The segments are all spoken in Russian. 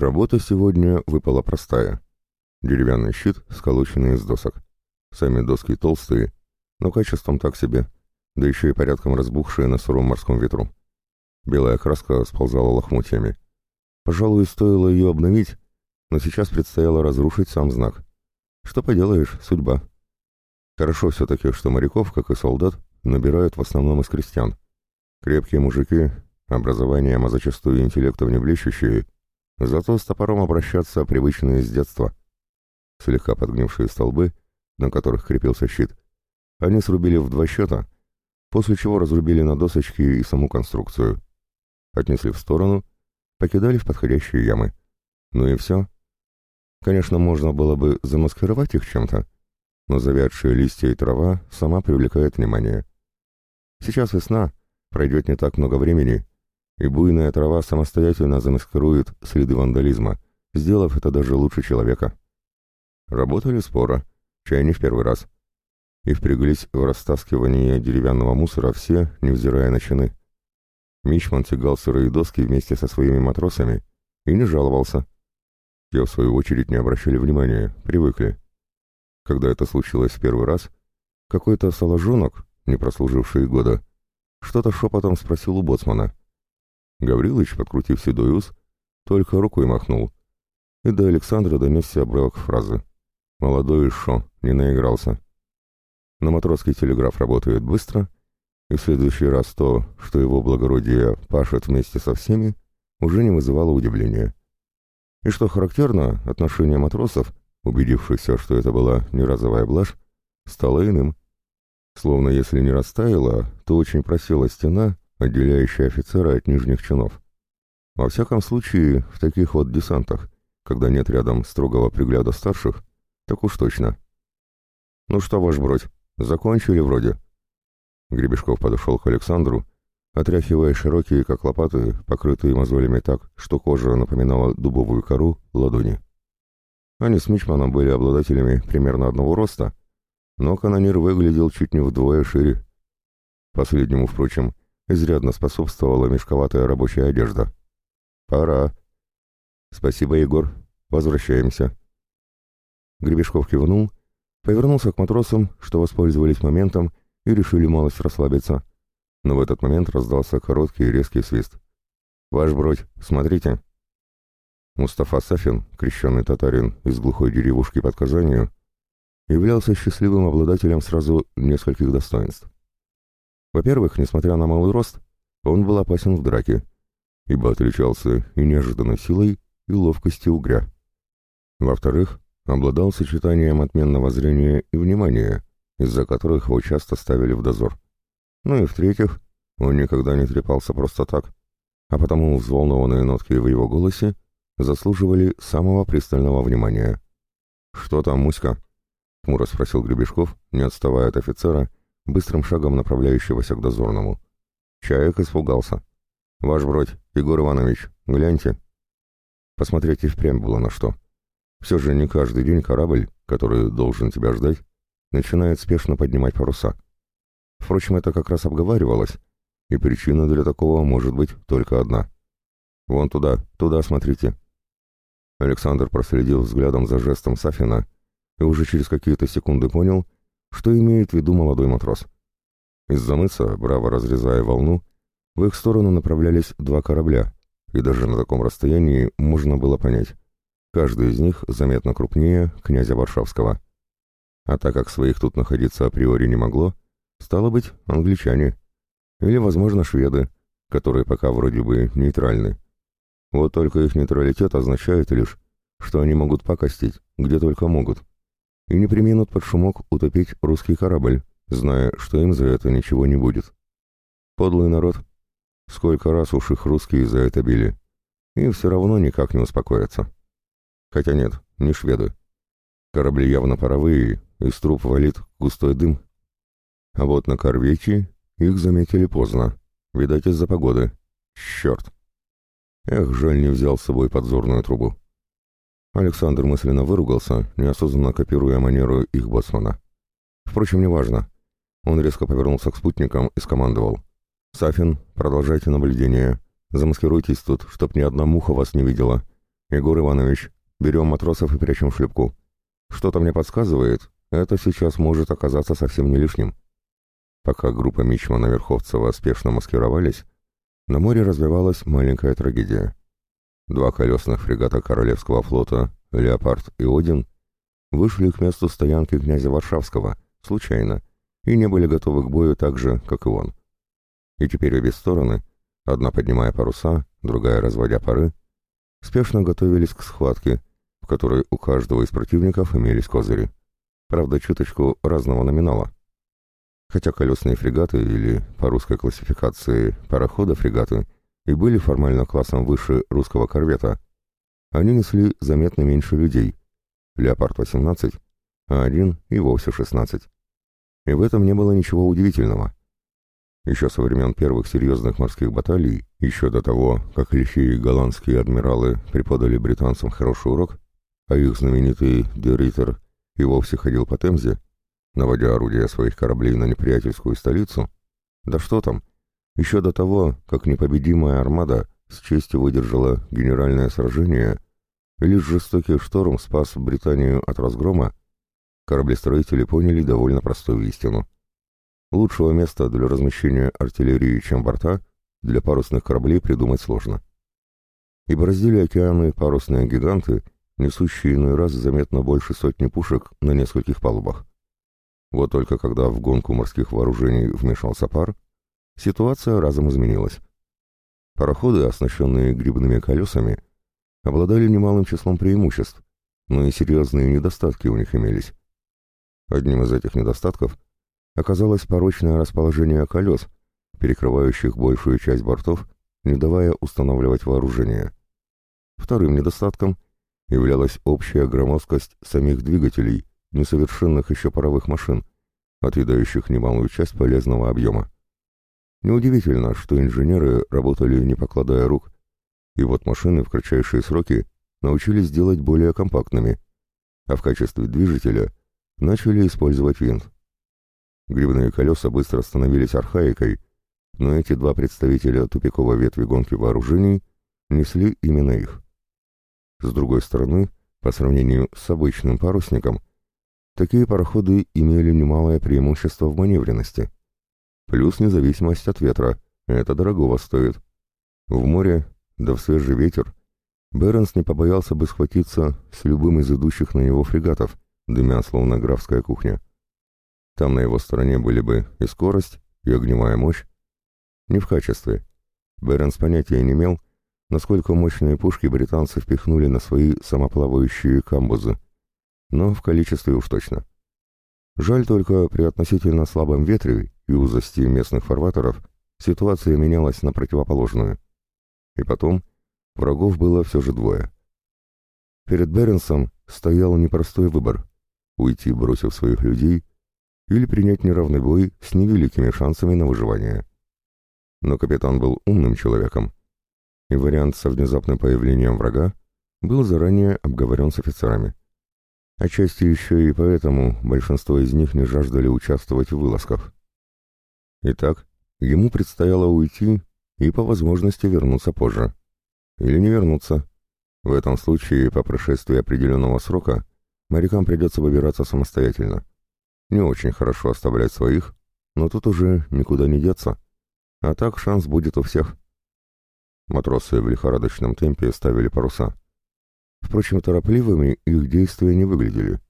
Работа сегодня выпала простая. Деревянный щит, сколоченный из досок. Сами доски толстые, но качеством так себе, да еще и порядком разбухшие на сыром морском ветру. Белая краска сползала лохмотьями. Пожалуй, стоило ее обновить, но сейчас предстояло разрушить сам знак. Что поделаешь, судьба. Хорошо все-таки, что моряков, как и солдат, набирают в основном из крестьян. Крепкие мужики, образованием, а зачастую интеллектом не блещущие, зато с топором обращаться привычные с детства. Слегка подгнившие столбы, на которых крепился щит, они срубили в два счета, после чего разрубили на досочки и саму конструкцию. Отнесли в сторону, покидали в подходящие ямы. Ну и все. Конечно, можно было бы замаскировать их чем-то, но завядшие листья и трава сама привлекает внимание. Сейчас весна, пройдет не так много времени, и буйная трава самостоятельно замаскирует следы вандализма, сделав это даже лучше человека. Работали споро, чай не в первый раз. И впряглись в растаскивание деревянного мусора все, невзирая на чины. Мичман тягал сырые доски вместе со своими матросами и не жаловался. Те, в свою очередь, не обращали внимания, привыкли. Когда это случилось в первый раз, какой-то соложонок, не прослуживший года, что-то шепотом спросил у боцмана. Гаврилыч, подкрутив седой ус, только рукой махнул. И до Александра донесся обрывок фразы. «Молодой шо, не наигрался». Но матросский телеграф работает быстро, и в следующий раз то, что его благородие пашет вместе со всеми, уже не вызывало удивления. И что характерно, отношение матросов, убедившихся, что это была не разовая блажь, стало иным. Словно если не растаяла, то очень просела стена, отделяющая офицера от нижних чинов. Во всяком случае, в таких вот десантах, когда нет рядом строгого пригляда старших, так уж точно. «Ну что, ваш бродь, закончили вроде?» Гребешков подошел к Александру, отряхивая широкие, как лопаты, покрытые мозолями так, что кожа напоминала дубовую кору, ладони. Они с Мичманом были обладателями примерно одного роста, но канонир выглядел чуть не вдвое шире. Последнему, впрочем, изрядно способствовала мешковатая рабочая одежда. «Пора». «Спасибо, Егор. Возвращаемся». Гребешков кивнул, повернулся к матросам, что воспользовались моментом и решили малость расслабиться. Но в этот момент раздался короткий и резкий свист. «Ваш бродь, смотрите!» Мустафа Сафин, крещенный татарин из глухой деревушки под Казанью, являлся счастливым обладателем сразу нескольких достоинств. Во-первых, несмотря на малый рост, он был опасен в драке, ибо отличался и неожиданной силой, и ловкостью угря. Во-вторых, обладал сочетанием отменного зрения и внимания, из-за которых его часто ставили в дозор. Ну и в-третьих, он никогда не трепался просто так, а потому взволнованные нотки в его голосе заслуживали самого пристального внимания. «Что там, Муська?» — хмуро спросил Гребешков, не отставая от офицера, быстрым шагом направляющегося к дозорному. Чаек испугался. «Ваш бродь, Егор Иванович, гляньте». Посмотреть и впрямь было на что. Все же не каждый день корабль, который должен тебя ждать, начинает спешно поднимать паруса. Впрочем, это как раз обговаривалось, и причина для такого может быть только одна. «Вон туда, туда смотрите». Александр проследил взглядом за жестом Сафина и уже через какие-то секунды понял, что имеет в виду молодой матрос. Из-за мыса, браво разрезая волну, в их сторону направлялись два корабля, и даже на таком расстоянии можно было понять. Каждый из них заметно крупнее князя Варшавского. А так как своих тут находиться априори не могло, стало быть, англичане. Или, возможно, шведы, которые пока вроде бы нейтральны. Вот только их нейтралитет означает лишь, что они могут покостить, где только могут и не применут под шумок утопить русский корабль, зная, что им за это ничего не будет. Подлый народ. Сколько раз уж их русские за это били. И все равно никак не успокоятся. Хотя нет, не шведы. Корабли явно паровые, из труб валит густой дым. А вот на корвете их заметили поздно. Видать, из-за погоды. Черт. Эх, жаль, не взял с собой подзорную трубу. Александр мысленно выругался, неосознанно копируя манеру их боцмана. Впрочем, неважно. Он резко повернулся к спутникам и скомандовал. «Сафин, продолжайте наблюдение. Замаскируйтесь тут, чтоб ни одна муха вас не видела. «Егор Иванович, берем матросов и прячем шлюпку. Что-то мне подсказывает, это сейчас может оказаться совсем не лишним». Пока группа Мичмана-Верховцева спешно маскировались, на море развивалась маленькая трагедия. Два колесных фрегата Королевского флота «Леопард» и «Один» вышли к месту стоянки князя Варшавского, случайно, и не были готовы к бою так же, как и он. И теперь обе стороны, одна поднимая паруса, другая разводя пары, спешно готовились к схватке, в которой у каждого из противников имелись козыри. Правда, чуточку разного номинала. Хотя колесные фрегаты, или по русской классификации парохода-фрегаты, и были формально классом выше русского корвета, они несли заметно меньше людей. «Леопард-18», а один и вовсе 16. И в этом не было ничего удивительного. Еще со времен первых серьезных морских баталий, еще до того, как лихие голландские адмиралы преподали британцам хороший урок, а их знаменитый Деритер и вовсе ходил по Темзе, наводя орудия своих кораблей на неприятельскую столицу, да что там, еще до того, как непобедимая армада с честью выдержала генеральное сражение, лишь жестокий шторм спас Британию от разгрома, кораблестроители поняли довольно простую истину. Лучшего места для размещения артиллерии, чем борта, для парусных кораблей придумать сложно. И бороздили океаны парусные гиганты, несущие иной раз заметно больше сотни пушек на нескольких палубах. Вот только когда в гонку морских вооружений вмешался пар, ситуация разом изменилась. Пароходы, оснащенные грибными колесами, обладали немалым числом преимуществ, но и серьезные недостатки у них имелись. Одним из этих недостатков оказалось порочное расположение колес, перекрывающих большую часть бортов, не давая устанавливать вооружение. Вторым недостатком являлась общая громоздкость самих двигателей, несовершенных еще паровых машин, отъедающих немалую часть полезного объема. Неудивительно, что инженеры работали не покладая рук, и вот машины в кратчайшие сроки научились делать более компактными, а в качестве движителя начали использовать винт. Грибные колеса быстро становились архаикой, но эти два представителя тупиковой ветви гонки вооружений несли именно их. С другой стороны, по сравнению с обычным парусником, Такие пароходы имели немалое преимущество в маневренности. Плюс независимость от ветра, это дорогого стоит. В море, да в свежий ветер, Бернс не побоялся бы схватиться с любым из идущих на него фрегатов, дымя словно графская кухня. Там на его стороне были бы и скорость, и огневая мощь. Не в качестве. Бернс понятия не имел, насколько мощные пушки британцы впихнули на свои самоплавающие камбузы но в количестве уж точно. Жаль только, при относительно слабом ветре и узости местных фарватеров ситуация менялась на противоположную. И потом, врагов было все же двое. Перед Беренсом стоял непростой выбор — уйти, бросив своих людей, или принять неравный бой с невеликими шансами на выживание. Но капитан был умным человеком, и вариант со внезапным появлением врага был заранее обговорен с офицерами. Отчасти еще и поэтому большинство из них не жаждали участвовать в вылазках. Итак, ему предстояло уйти и по возможности вернуться позже. Или не вернуться. В этом случае, по прошествии определенного срока, морякам придется выбираться самостоятельно. Не очень хорошо оставлять своих, но тут уже никуда не деться. А так шанс будет у всех. Матросы в лихорадочном темпе ставили паруса. Впрочем, торопливыми их действия не выглядели.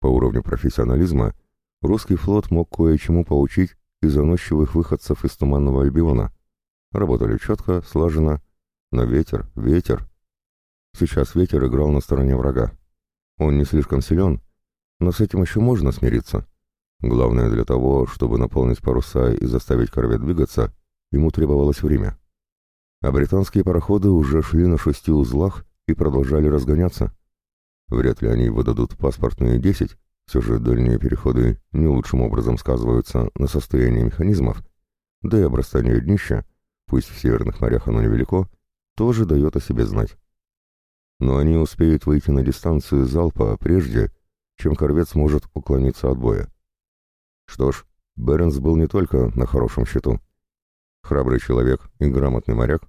По уровню профессионализма русский флот мог кое-чему поучить и заносчивых выходцев из Туманного Альбиона. Работали четко, слаженно, но ветер, ветер. Сейчас ветер играл на стороне врага. Он не слишком силен, но с этим еще можно смириться. Главное для того, чтобы наполнить паруса и заставить корвет двигаться, ему требовалось время. А британские пароходы уже шли на шести узлах и продолжали разгоняться. Вряд ли они выдадут паспортные 10, все же дальние переходы не лучшим образом сказываются на состоянии механизмов, да и обрастание днища, пусть в северных морях оно невелико, тоже дает о себе знать. Но они успеют выйти на дистанцию залпа прежде, чем корвет сможет уклониться от боя. Что ж, Бернс был не только на хорошем счету. Храбрый человек и грамотный моряк,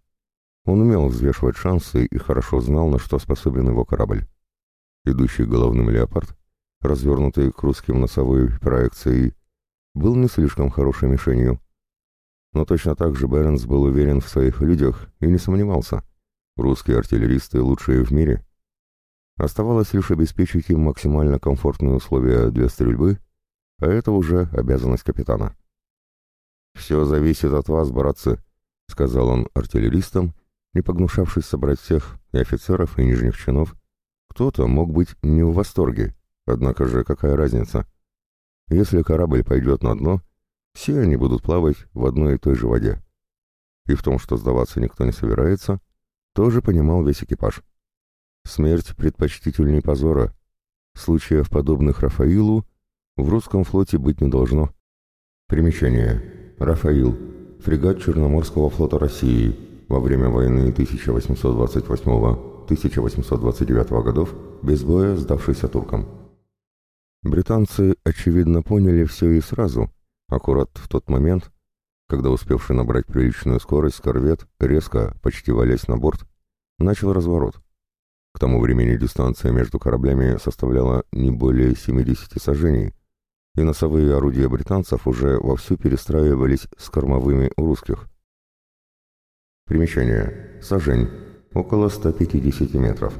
Он умел взвешивать шансы и хорошо знал, на что способен его корабль. Идущий головным леопард, развернутый к русским носовой проекцией, был не слишком хорошей мишенью. Но точно так же Бернс был уверен в своих людях и не сомневался. Русские артиллеристы лучшие в мире. Оставалось лишь обеспечить им максимально комфортные условия для стрельбы, а это уже обязанность капитана. «Все зависит от вас, братцы», — сказал он артиллеристам, не погнушавшись собрать всех, и офицеров, и нижних чинов. Кто-то мог быть не в восторге, однако же какая разница? Если корабль пойдет на дно, все они будут плавать в одной и той же воде. И в том, что сдаваться никто не собирается, тоже понимал весь экипаж. Смерть предпочтительней позора. Случаев, подобных Рафаилу, в русском флоте быть не должно. Примечание. Рафаил. Фрегат Черноморского флота России. Во время войны 1828-1829 годов, без боя сдавшийся туркам. Британцы, очевидно, поняли все и сразу, аккурат в тот момент, когда успевший набрать приличную скорость корвет, резко, почти валясь на борт, начал разворот. К тому времени дистанция между кораблями составляла не более 70 сажений, и носовые орудия британцев уже вовсю перестраивались с кормовыми у русских. Примечание. Сажень. Около 150 метров.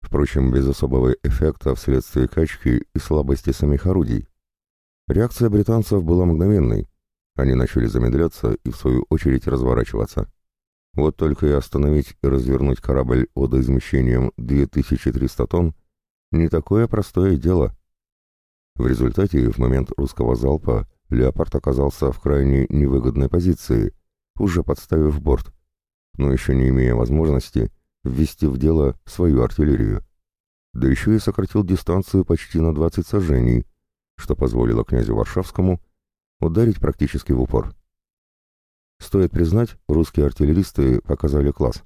Впрочем, без особого эффекта вследствие качки и слабости самих орудий. Реакция британцев была мгновенной. Они начали замедляться и, в свою очередь, разворачиваться. Вот только и остановить и развернуть корабль водоизмещением 2300 тонн не такое простое дело. В результате, в момент русского залпа, «Леопард» оказался в крайне невыгодной позиции, уже подставив борт, но еще не имея возможности ввести в дело свою артиллерию. Да еще и сократил дистанцию почти на 20 сажений, что позволило князю Варшавскому ударить практически в упор. Стоит признать, русские артиллеристы показали класс.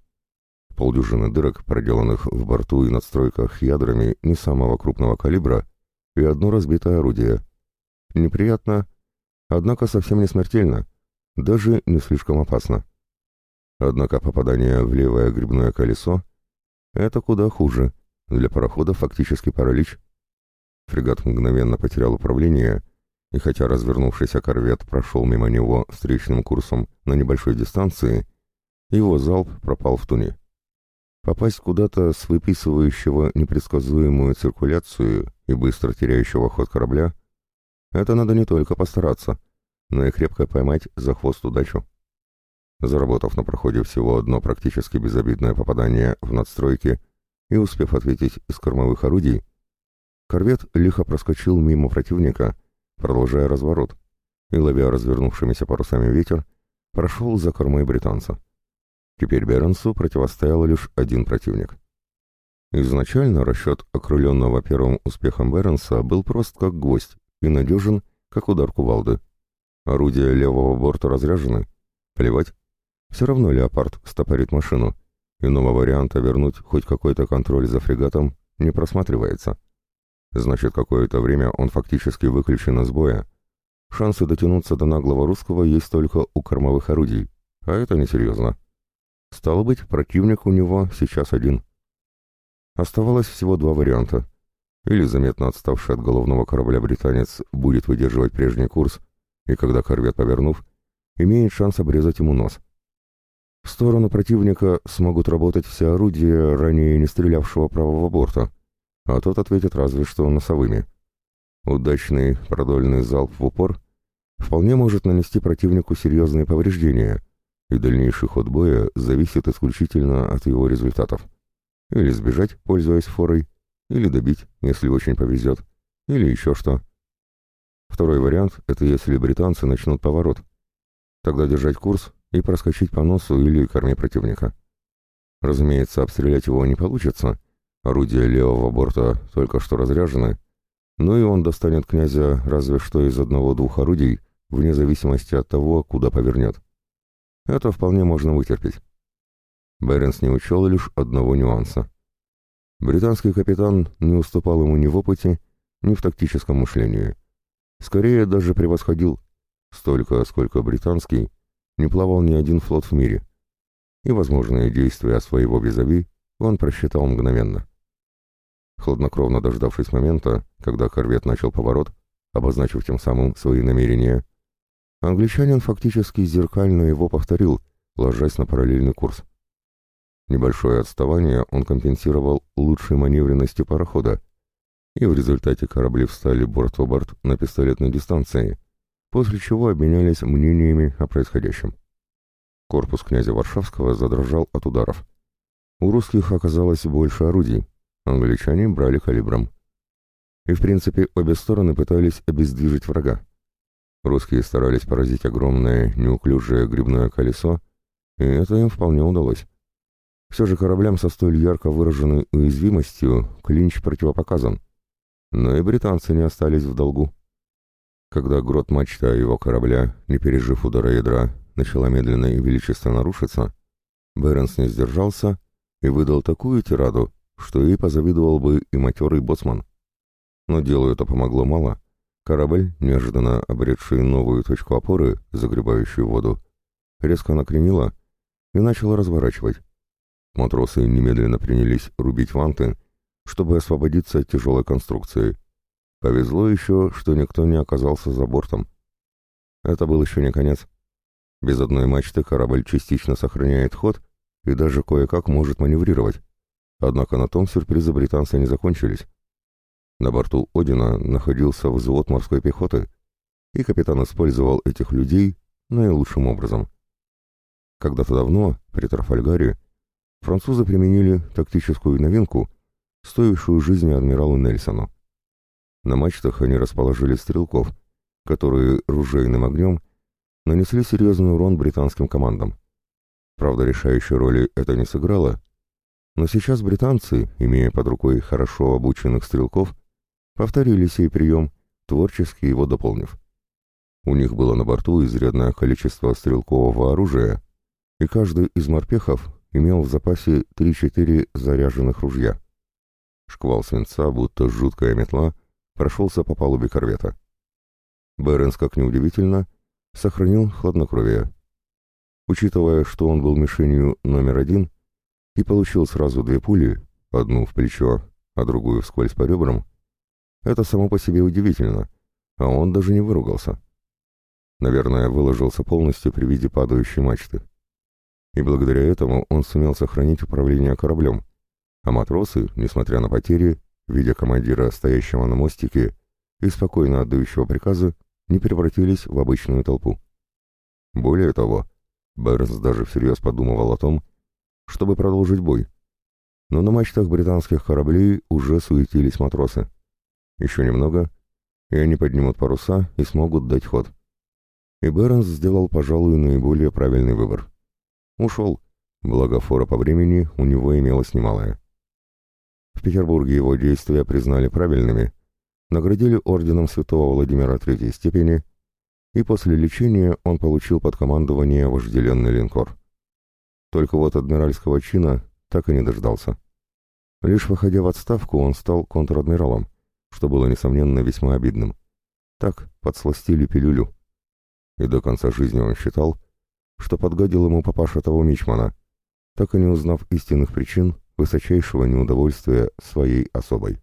Полдюжины дырок, проделанных в борту и надстройках ядрами не самого крупного калибра, и одно разбитое орудие. Неприятно, однако совсем не смертельно, даже не слишком опасно. Однако попадание в левое грибное колесо — это куда хуже, для парохода фактически паралич. Фрегат мгновенно потерял управление — и хотя развернувшийся корвет прошел мимо него встречным курсом на небольшой дистанции, его залп пропал в туне. Попасть куда-то с выписывающего непредсказуемую циркуляцию и быстро теряющего ход корабля — это надо не только постараться, но и крепко поймать за хвост удачу. Заработав на проходе всего одно практически безобидное попадание в надстройки и успев ответить из кормовых орудий, корвет лихо проскочил мимо противника — продолжая разворот, и, ловя развернувшимися парусами ветер, прошел за кормой британца. Теперь Бернсу противостоял лишь один противник. Изначально расчет окрыленного первым успехом Бернса был прост как гвоздь и надежен, как удар кувалды. Орудия левого борта разряжены. Плевать. Все равно «Леопард» стопорит машину. Иного варианта вернуть хоть какой-то контроль за фрегатом не просматривается. Значит, какое-то время он фактически выключен из боя. Шансы дотянуться до наглого русского есть только у кормовых орудий, а это несерьезно. Стало быть, противник у него сейчас один. Оставалось всего два варианта. Или заметно отставший от головного корабля британец будет выдерживать прежний курс, и когда корвет, повернув, имеет шанс обрезать ему нос. В сторону противника смогут работать все орудия, ранее не стрелявшего правого борта, а тот ответит разве что носовыми. Удачный продольный залп в упор вполне может нанести противнику серьезные повреждения, и дальнейший ход боя зависит исключительно от его результатов. Или сбежать, пользуясь форой, или добить, если очень повезет, или еще что. Второй вариант — это если британцы начнут поворот. Тогда держать курс и проскочить по носу или корме противника. Разумеется, обстрелять его не получится, Орудия левого борта только что разряжены, но и он достанет князя разве что из одного-двух орудий, вне зависимости от того, куда повернет. Это вполне можно вытерпеть. Беренс не учел лишь одного нюанса. Британский капитан не уступал ему ни в опыте, ни в тактическом мышлении. Скорее даже превосходил. Столько, сколько британский, не плавал ни один флот в мире. и возможные действия своего визави он просчитал мгновенно. Хладнокровно дождавшись момента, когда корвет начал поворот, обозначив тем самым свои намерения, англичанин фактически зеркально его повторил, ложась на параллельный курс. Небольшое отставание он компенсировал лучшей маневренностью парохода, и в результате корабли встали борт в борт на пистолетной дистанции, после чего обменялись мнениями о происходящем. Корпус князя Варшавского задрожал от ударов. У русских оказалось больше орудий, англичане брали калибром. И в принципе обе стороны пытались обездвижить врага. Русские старались поразить огромное неуклюжее грибное колесо, и это им вполне удалось. Все же кораблям со столь ярко выраженной уязвимостью клинч противопоказан. Но и британцы не остались в долгу. Когда грот мачта его корабля, не пережив удара ядра, начала медленно и величественно рушиться, Бернс не сдержался и выдал такую тираду, что ей позавидовал бы и матерый боцман. Но делу это помогло мало. Корабль, неожиданно обретший новую точку опоры, загребающую воду, резко накренило и начало разворачивать. Матросы немедленно принялись рубить ванты, чтобы освободиться от тяжелой конструкции. Повезло еще, что никто не оказался за бортом. Это был еще не конец. Без одной мачты корабль частично сохраняет ход и даже кое-как может маневрировать. Однако на том сюрпризы британца не закончились. На борту Одина находился взвод морской пехоты, и капитан использовал этих людей наилучшим образом. Когда-то давно, при Трафальгаре, французы применили тактическую новинку, стоившую жизни адмиралу Нельсону. На мачтах они расположили стрелков, которые ружейным огнем нанесли серьезный урон британским командам. Правда, решающей роли это не сыграло, но сейчас британцы, имея под рукой хорошо обученных стрелков, повторили сей прием, творчески его дополнив. У них было на борту изрядное количество стрелкового оружия, и каждый из морпехов имел в запасе 3-4 заряженных ружья. Шквал свинца, будто жуткая метла, прошелся по палубе корвета. Беренс, как неудивительно, сохранил хладнокровие. Учитывая, что он был мишенью номер один и получил сразу две пули, одну в плечо, а другую вскользь по ребрам, это само по себе удивительно, а он даже не выругался. Наверное, выложился полностью при виде падающей мачты и благодаря этому он сумел сохранить управление кораблем, а матросы, несмотря на потери, видя командира, стоящего на мостике и спокойно отдающего приказы, не превратились в обычную толпу. Более того, Бернс даже всерьез подумывал о том, чтобы продолжить бой. Но на мачтах британских кораблей уже суетились матросы. Еще немного, и они поднимут паруса и смогут дать ход. И Бернс сделал, пожалуй, наиболее правильный выбор. Ушел, благо фора по времени у него имелось немалое. В Петербурге его действия признали правильными, наградили орденом святого Владимира Третьей степени, и после лечения он получил под командование вожделенный линкор. Только вот адмиральского чина так и не дождался. Лишь выходя в отставку, он стал контр-адмиралом, что было, несомненно, весьма обидным. Так подсластили пилюлю. И до конца жизни он считал, что подгадил ему папаша того мичмана, так и не узнав истинных причин высочайшего неудовольствия своей особой.